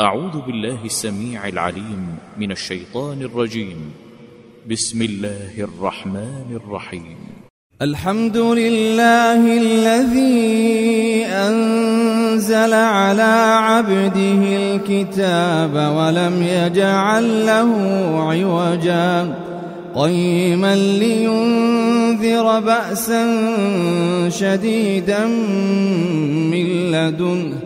أعوذ بالله السميع العليم من الشيطان الرجيم. بسم الله الرحمن الرحيم. الحمد لله الذي أنزل على عبده الكتاب ولم يجعل له عوجا. قيما لينذر بأسا شديدا من لدنه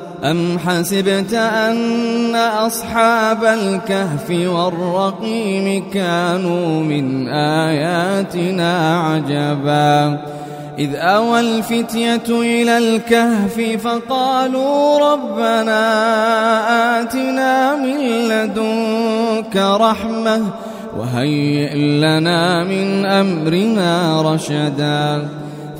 أم حسبت أن أصحاب الكهف والرقيم كانوا من آياتنا عجبا؟ إذ أوى الفتية إلى الكهف فقالوا ربنا آتنا من لدنك رحمة وهيئ لنا من أمرنا رشدا.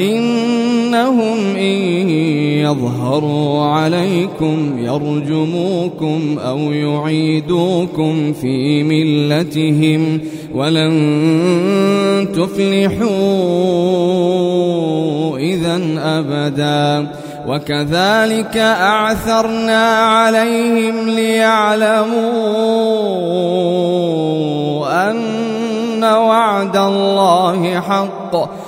إنهم إن يظهروا عليكم يرجموكم أو يعيدوكم في ملتهم ولن تفلحوا إذا أبدا. وكذلك أعثرنا عليهم ليعلموا أن وعد الله حق.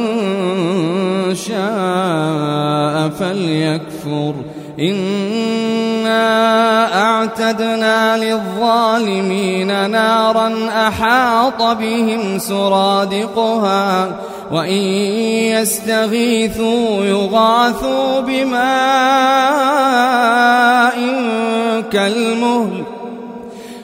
شاء فليكفر. إنا أعتدنا للظالمين نارا أحاط بهم سرادقها وإن يستغيثوا يغاثوا بماء كالمهل.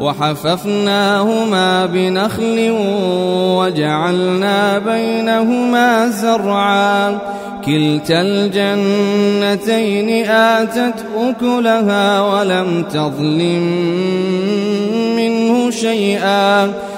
وحففناهما بنخل وجعلنا بينهما زرعا. كلتا الجنتين آتت أكلها ولم تظلم منه شيئا.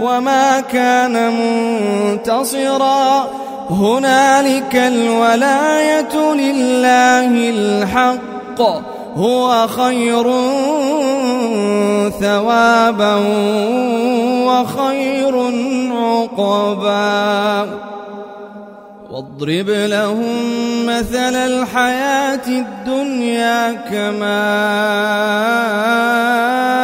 وما كان منتصرا. هنالك الولاية لله الحق. هو خير ثوابا وخير عقبا. واضرب لهم مثل الحياة الدنيا كماء إن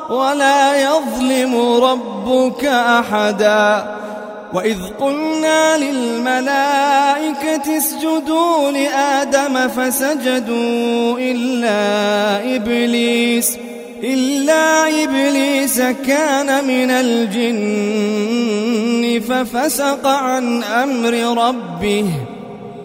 ولا يظلم ربك أحدا. وإذ قلنا للملائكة اسجدوا لآدم فسجدوا إلا إبليس إلا إبليس كان من الجن ففسق عن أمر ربه.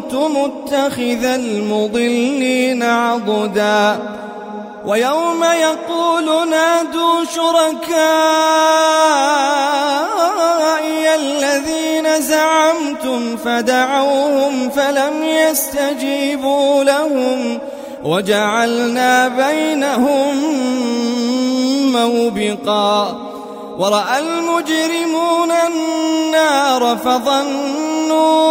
كنت متخذ المضلين عضدا. ويوم يقول نادوا شركائي الذين زعمتم فدعوهم فلم يستجيبوا لهم. وجعلنا بينهم موبقا. ورأى المجرمون النار فظنوا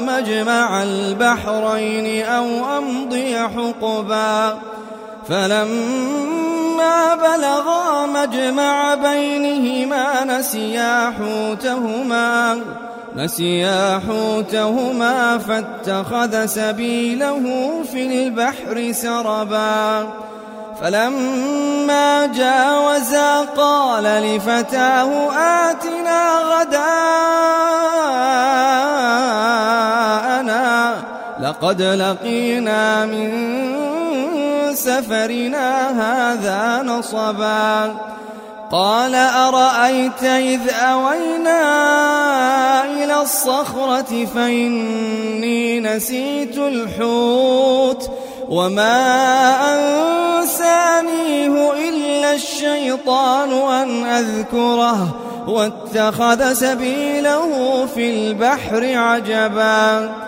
مجمع البحرين أو أمضي حقبا. فلما بلغا مجمع بينهما نسيا حوتهما نسيا حوتهما فاتخذ سبيله في البحر سربا. فلما جاوزا قال لفتاه آتنا غداءنا لقد لقينا من سفرنا هذا نصبا. قال أرأيت إذ أوينا إلى الصخرة فإني نسيت الحوت وما أنسانيه إلا الشيطان أن أذكره واتخذ سبيله في البحر عجبا.